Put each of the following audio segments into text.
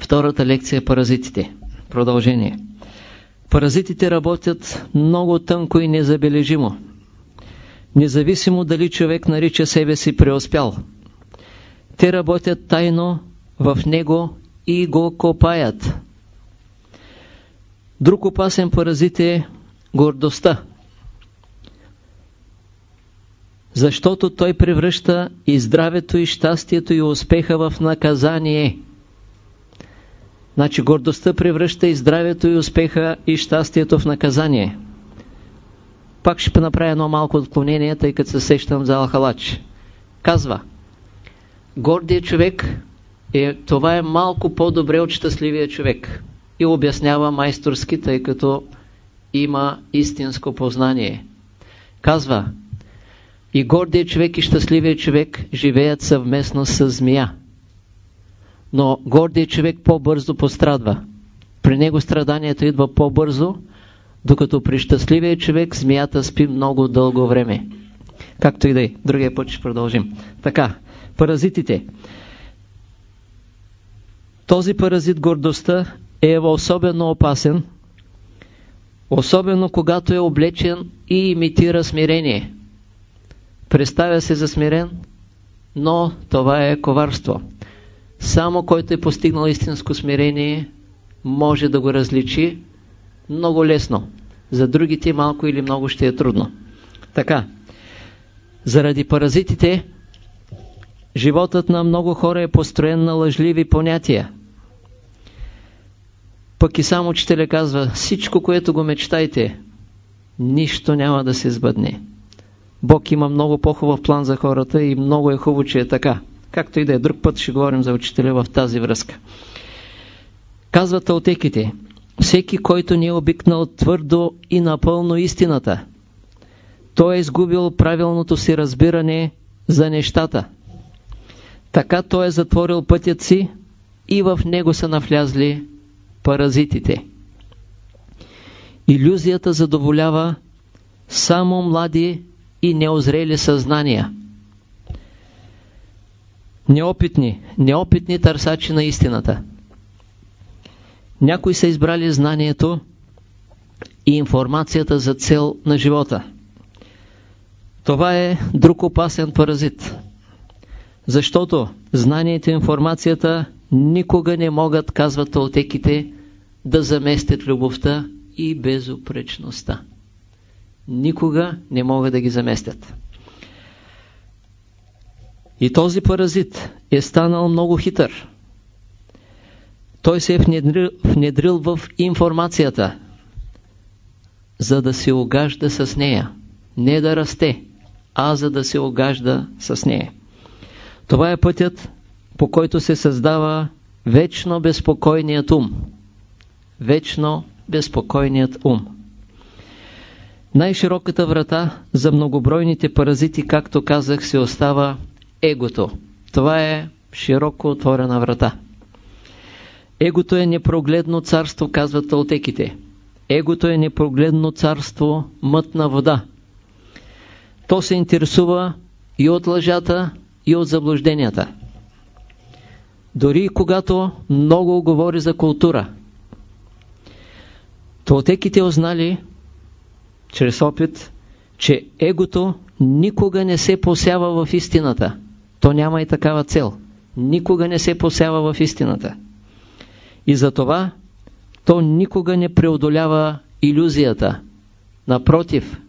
Втората лекция е паразитите. Продължение. Паразитите работят много тънко и незабележимо. Независимо дали човек нарича себе си преуспял. Те работят тайно в него и го копаят. Друг опасен паразит е гордостта. Защото той превръща и здравето, и щастието, и успеха в наказание. Значи гордостта превръща и здравето, и успеха, и щастието в наказание. Пак ще направя едно малко отклонение, тъй като се сещам за Алхалач. Казва, гордият човек, е, това е малко по-добре от щастливия човек. И обяснява майсторски, тъй като има истинско познание. Казва, и гордият човек и щастливия човек живеят съвместно с змия. Но гордият човек по-бързо пострадва. При него страданието идва по-бързо, докато при щастливия човек змията спи много дълго време. Както и да е. Другия път ще продължим. Така, паразитите. Този паразит гордостта е особено опасен, особено когато е облечен и имитира смирение. Представя се за смирен, но това е коварство. Само който е постигнал истинско смирение, може да го различи много лесно. За другите малко или много ще е трудно. Така, заради паразитите, животът на много хора е построен на лъжливи понятия. Пък и само учителя казва, всичко, което го мечтайте, нищо няма да се сбъдне. Бог има много по-хубав план за хората и много е хубаво, че е така. Както и да е, друг път ще говорим за учителя в тази връзка. Казват алтеките, всеки, който не е обикнал твърдо и напълно истината, той е изгубил правилното си разбиране за нещата. Така той е затворил пътят си и в него са навлязли паразитите. Иллюзията задоволява само млади и неозрели съзнания. Неопитни, неопитни търсачи на истината. Някои са избрали знанието и информацията за цел на живота. Това е друг опасен паразит. Защото знанието и информацията никога не могат, казват толтеките, да заместят любовта и безупречността никога не могат да ги заместят. И този паразит е станал много хитър. Той се е внедрил, внедрил в информацията, за да се огажда с нея. Не да расте, а за да се огажда с нея. Това е пътят, по който се създава вечно безпокойният ум. Вечно безпокойният ум. Най-широката врата за многобройните паразити, както казах, се остава егото. Това е широко отворена врата. Егото е непрогледно царство, казват талтеките. Егото е непрогледно царство, мътна вода. То се интересува и от лъжата, и от заблужденията. Дори когато много говори за култура. Толтеките узнали, чрез опит, че егото никога не се посява в истината. То няма и такава цел. Никога не се посява в истината. И затова то никога не преодолява иллюзията. Напротив,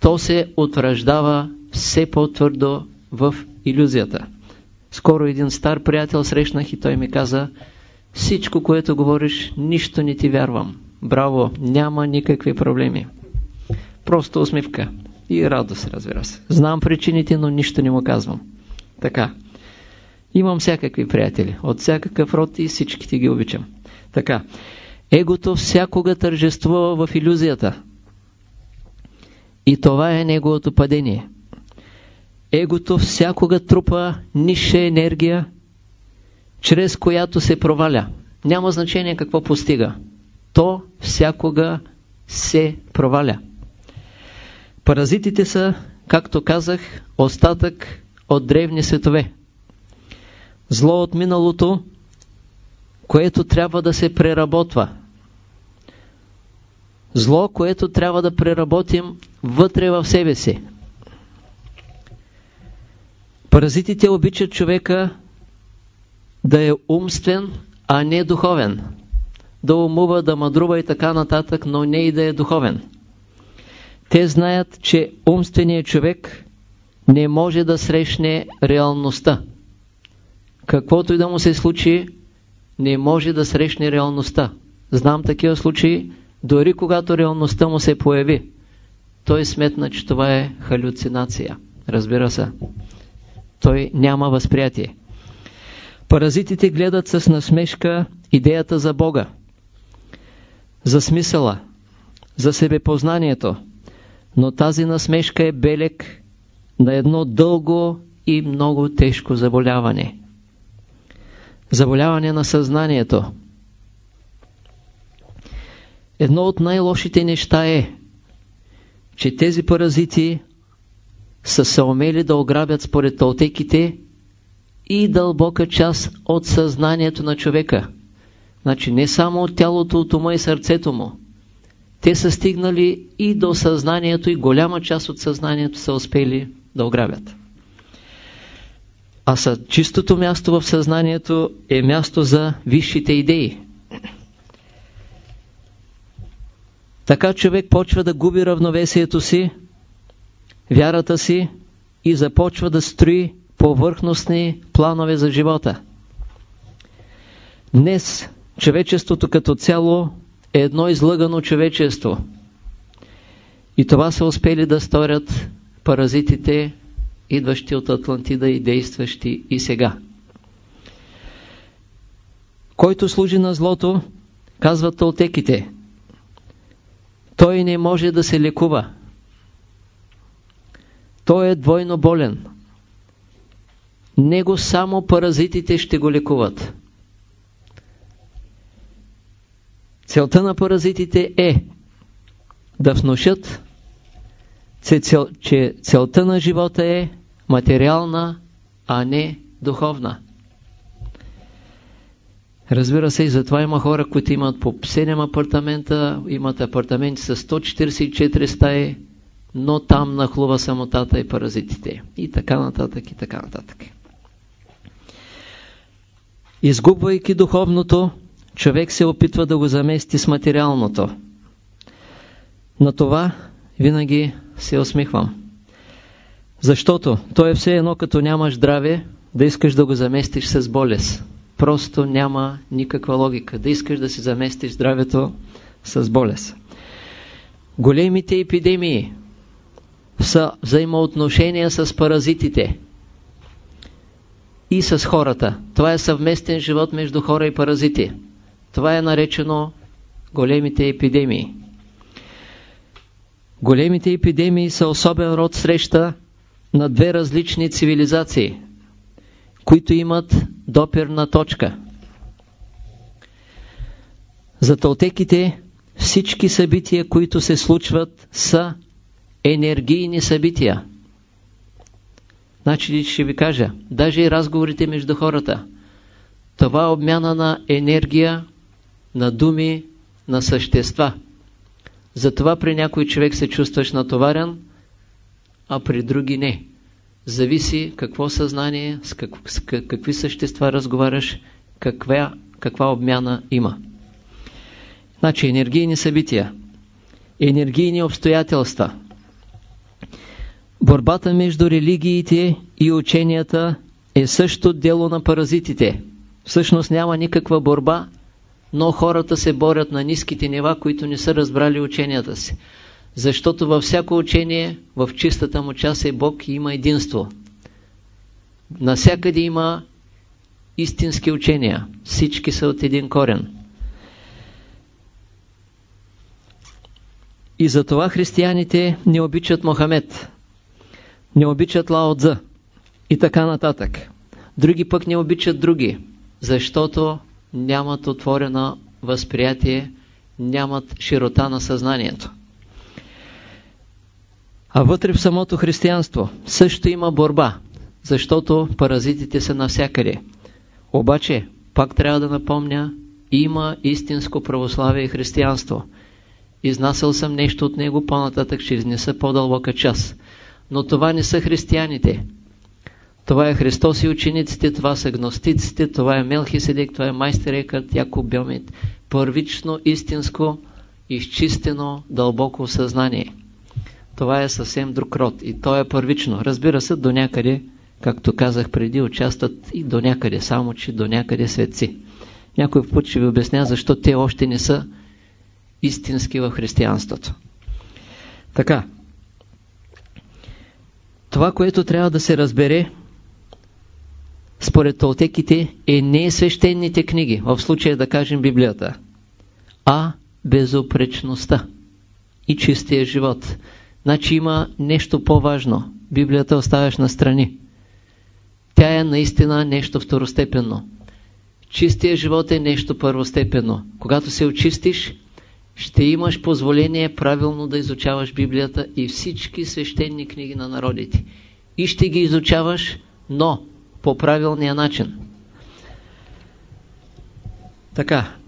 то се утвърждава все по-твърдо в иллюзията. Скоро един стар приятел срещнах и той ми каза всичко, което говориш, нищо не ти вярвам. Браво, няма никакви проблеми. Просто усмивка. И радост, разбира се. Знам причините, но нищо не му казвам. Така. Имам всякакви приятели. От всякакъв род и всичките ги обичам. Така. Егото всякога тържествува в иллюзията. И това е неговото падение. Егото всякога трупа ниша енергия, чрез която се проваля. Няма значение какво постига. То всякога се проваля. Паразитите са, както казах, остатък от древни светове. Зло от миналото, което трябва да се преработва. Зло, което трябва да преработим вътре в себе си. Паразитите обичат човека да е умствен, а не духовен. Да умува, да мъдрува и така нататък, но не и да е духовен. Те знаят, че умственият човек не може да срещне реалността. Каквото и да му се случи, не може да срещне реалността. Знам такива случаи, дори когато реалността му се появи. Той сметна, че това е халюцинация. Разбира се. Той няма възприятие. Паразитите гледат с насмешка идеята за Бога, за смисъла, за себепознанието, но тази насмешка е белек на едно дълго и много тежко заболяване. Заболяване на съзнанието. Едно от най-лошите неща е, че тези паразити са се умели да ограбят според тълтеките и дълбока част от съзнанието на човека. Значи не само от тялото, от ума и сърцето му. Те са стигнали и до съзнанието и голяма част от съзнанието са успели да ограбят. А са чистото място в съзнанието е място за висшите идеи. Така човек почва да губи равновесието си, вярата си и започва да строи повърхностни планове за живота. Днес човечеството като цяло е едно излъгано човечество. И това са успели да сторят паразитите, идващи от Атлантида и действащи и сега. Който служи на злото, казват толтеките, той не може да се лекува. Той е двойно болен. Него само паразитите ще го лекуват. Целта на паразитите е да внушат, цел, че целта на живота е материална, а не духовна. Разбира се, и затова има хора, които имат по 7 апартамента, имат апартаменти с 144 стаи, но там нахлува самотата и паразитите. И така нататък, и така нататък. Изгубвайки духовното, човек се опитва да го замести с материалното. На това винаги се усмихвам. Защото то е все едно като нямаш здраве, да искаш да го заместиш с болест. Просто няма никаква логика. Да искаш да си заместиш здравето с болест. Големите епидемии са взаимоотношения с паразитите и с хората. Това е съвместен живот между хора и паразити. Това е наречено големите епидемии. Големите епидемии са особен род среща на две различни цивилизации, които имат доперна точка. За тълтеките всички събития, които се случват, са енергийни събития. Значи ще ви кажа, даже и разговорите между хората. Това е обмяна на енергия, на думи, на същества. Затова при някой човек се чувстваш натоварен, а при други не. Зависи какво съзнание, с, как, с какви същества разговаряш, каква, каква обмяна има. Значи енергийни събития, енергийни обстоятелства. Борбата между религиите и ученията е също дело на паразитите. Всъщност няма никаква борба, но хората се борят на ниските нива, които не са разбрали ученията си. Защото във всяко учение, в чистата му част е Бог и има единство. Насякъде има истински учения. Всички са от един корен. И затова християните не обичат Мохамед, не обичат Лао Цзъ и така нататък. Други пък не обичат други, защото нямат отворено възприятие, нямат широта на съзнанието. А вътре в самото християнство също има борба, защото паразитите са навсякъде. Обаче, пак трябва да напомня, има истинско православие и християнство. Изнасял съм нещо от него, по-нататък ще изнеса по-дълбока част. Но това не са християните. Това е Христос и учениците, това са гностиците, това е Мелхиседек, това е майстер Екът, Якоб Бьомит. Първично, истинско, изчистено, дълбоко съзнание. Това е съвсем друг род и то е първично. Разбира се, до някъде, както казах преди, участват и до някъде, само че до някъде светци. Някой път ще ви обясня защо те още не са истински в християнството. Така. Това, което трябва да се разбере според толтеките е не свещените книги, в случая да кажем Библията, а безопречността и чистия живот. Значи има нещо по-важно. Библията оставяш на страни. Тя е наистина нещо второстепенно. Чистия живот е нещо първостепенно. Когато се очистиш, ще имаш позволение правилно да изучаваш Библията и всички свещени книги на народите. И ще ги изучаваш, но по правилния начин. Така,